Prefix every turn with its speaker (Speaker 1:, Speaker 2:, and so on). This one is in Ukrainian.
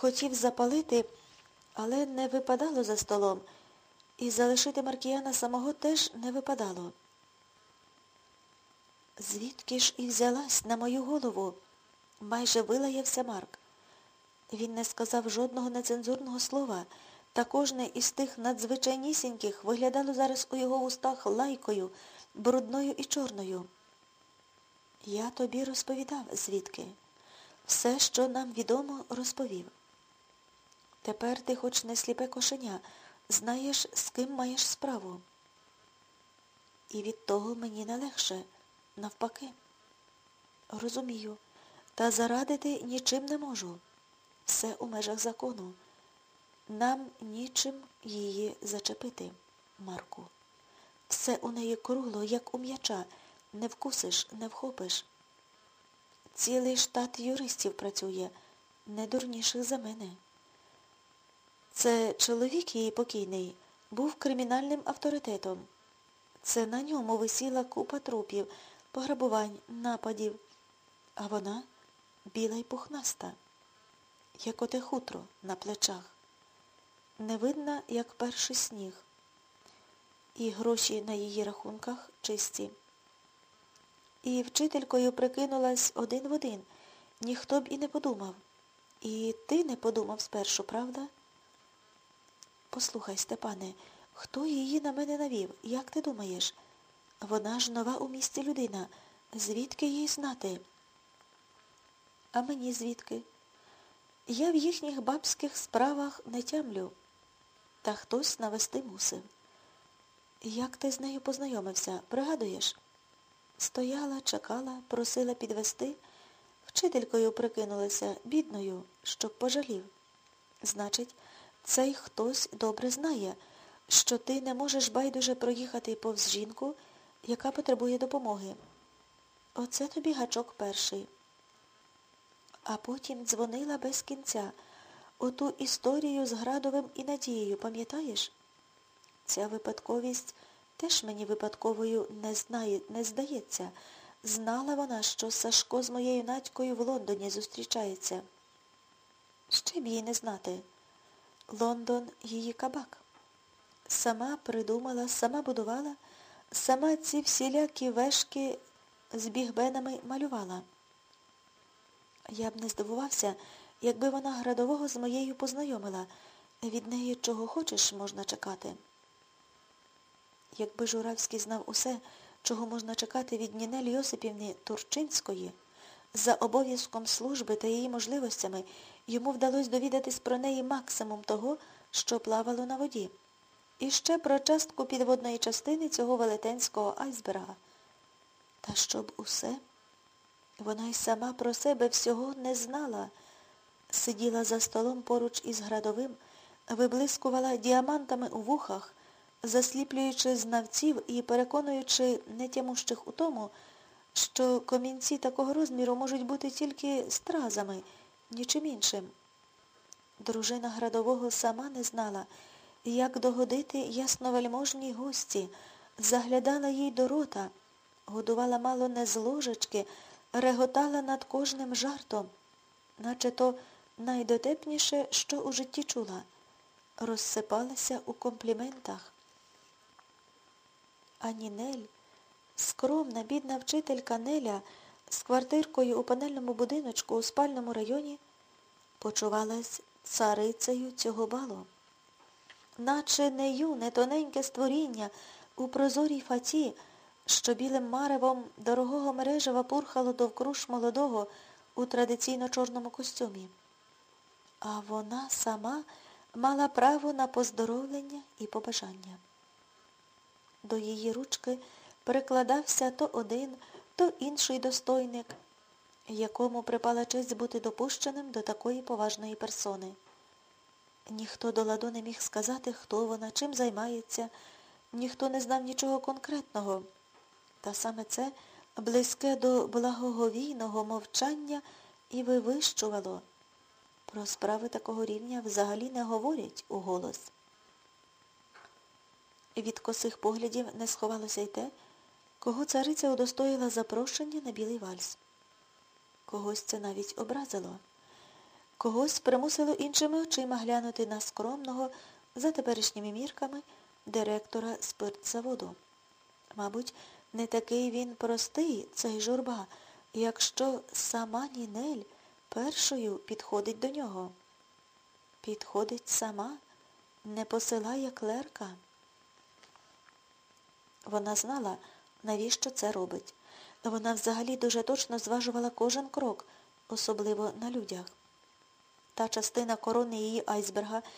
Speaker 1: Хотів запалити, але не випадало за столом, і залишити Маркіяна самого теж не випадало. Звідки ж і взялась на мою голову? Майже вилаявся Марк. Він не сказав жодного нецензурного слова, та кожне із тих надзвичайнісіньких виглядало зараз у його устах лайкою, брудною і чорною. Я тобі розповідав, звідки. Все, що нам відомо, розповів. Тепер ти хоч не сліпе кошеня, знаєш, з ким маєш справу. І від того мені не легше, навпаки. Розумію, та зарадити нічим не можу. Все у межах закону. Нам нічим її зачепити, Марку. Все у неї кругло, як у м'яча. Не вкусиш, не вхопиш. Цілий штат юристів працює, не дурніших за мене. Це чоловік її покійний був кримінальним авторитетом. Це на ньому висіла купа трупів, пограбувань, нападів. А вона біла й пухнаста, як оте хутро на плечах. Не видна, як перший сніг. І гроші на її рахунках чисті. І вчителькою прикинулась один в один. Ніхто б і не подумав. І ти не подумав спершу, правда? Послухай, Степане, хто її на мене навів? Як ти думаєш? Вона ж нова у місті людина. Звідки їй знати? А мені звідки? Я в їхніх бабських справах не тямлю. Та хтось навести мусив. Як ти з нею познайомився, пригадуєш? Стояла, чекала, просила підвести, вчителькою прикинулася, бідною, щоб пожалів. Значить, цей хтось добре знає, що ти не можеш байдуже проїхати повз жінку, яка потребує допомоги. Оце тобі гачок перший. А потім дзвонила без кінця. Оту історію з Градовим і Надією, пам'ятаєш? Ця випадковість теж мені випадковою не знає, не здається. Знала вона, що Сашко з моєю Надькою в Лондоні зустрічається. Ще б їй не знати. Лондон її кабак. Сама придумала, сама будувала, сама ці всілякі вешки з бігбенами малювала. Я б не здивувався, якби вона градового з моєю познайомила. Від неї чого хочеш можна чекати. Якби Журавський знав усе, чого можна чекати від Нінель Йосипівни Турчинської, за обов'язком служби та її можливостями йому вдалося довідатись про неї максимум того, що плавало на воді. І ще про частку підводної частини цього велетенського айсберга. Та щоб усе, вона й сама про себе всього не знала. Сиділа за столом поруч із градовим, виблискувала діамантами у вухах, засліплюючи знавців і переконуючи нетямущих у тому, що комінці такого розміру можуть бути тільки стразами, нічим іншим. Дружина градового сама не знала, як догодити ясновельможній гості, заглядала їй до рота, годувала мало не з ложечки, реготала над кожним жартом, наче то найдотепніше, що у житті чула, розсипалася у компліментах. А Нінель, скромна, бідна вчителька Неля з квартиркою у панельному будиночку у спальному районі, почувалась царицею цього балу. Наче не юне, тоненьке створіння у прозорій фаті, що білим маревом дорогого мережева пурхало довкруж молодого у традиційно чорному костюмі. А вона сама мала право на поздоровлення і побажання. До її ручки перекладався то один, то інший достойник, якому припала честь бути допущеним до такої поважної персони. Ніхто до ладу не міг сказати, хто вона, чим займається, ніхто не знав нічого конкретного. Та саме це близьке до благоговійного мовчання і вивищувало. Про справи такого рівня взагалі не говорять у голос. Від косих поглядів не сховалося й те, кого цариця удостоїла запрошення на білий вальс. Когось це навіть образило. Когось примусило іншими очима глянути на скромного, за теперішніми мірками, директора спиртзаводу. Мабуть, не такий він простий, цей журба, якщо сама Нінель першою підходить до нього. Підходить сама, не посилає клерка. Вона знала, навіщо це робить. Вона взагалі дуже точно зважувала кожен крок, особливо на людях. Та частина корони її айсберга,